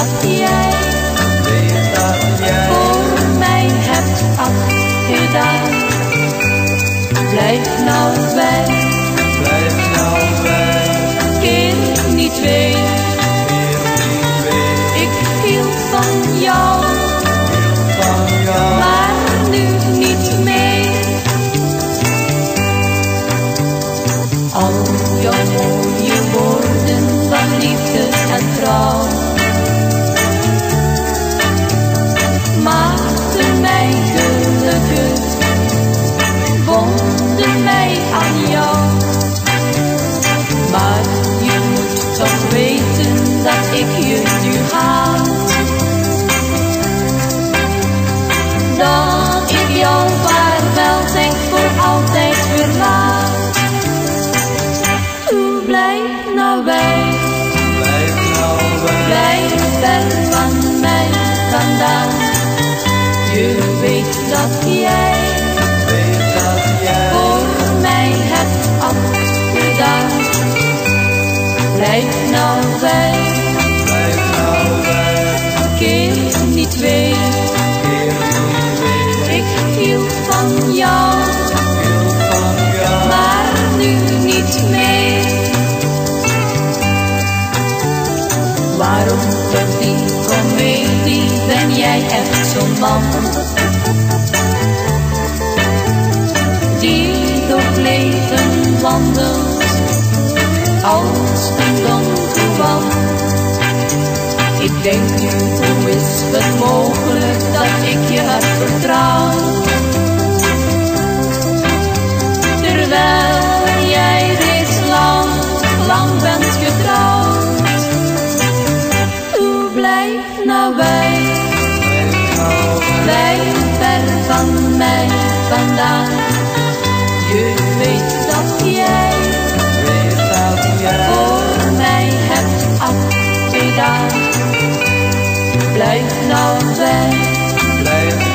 dat jij dat jij voor mij hebt afgedaan. Blijf nou bij, blijf nou bij, keer niet keer niet weer. Ik hield van jou, Hield van jou, maar nu niet meer. Al jou. Maar je moet toch weten dat ik je nu haat. Dat ik jou vaarwel zeg voor altijd verlaat. Toe blijf nou bij, blijf nou bij, blijf ver van mij vandaan. Je weet dat jij Blijf nou bij, keer niet weer. Ik hield van jou, van jou, maar nu niet meer. Waarom die komedie, ben jij echt zo'n man? Als een. Ik denk nu, hoe is het mogelijk dat ik je heb vertrouwd? Terwijl jij reeds lang, lang bent getrouwd. Bij, blijf nou bij, blijf ver van mij vandaan. Je weet dat jij Blijf nou blijf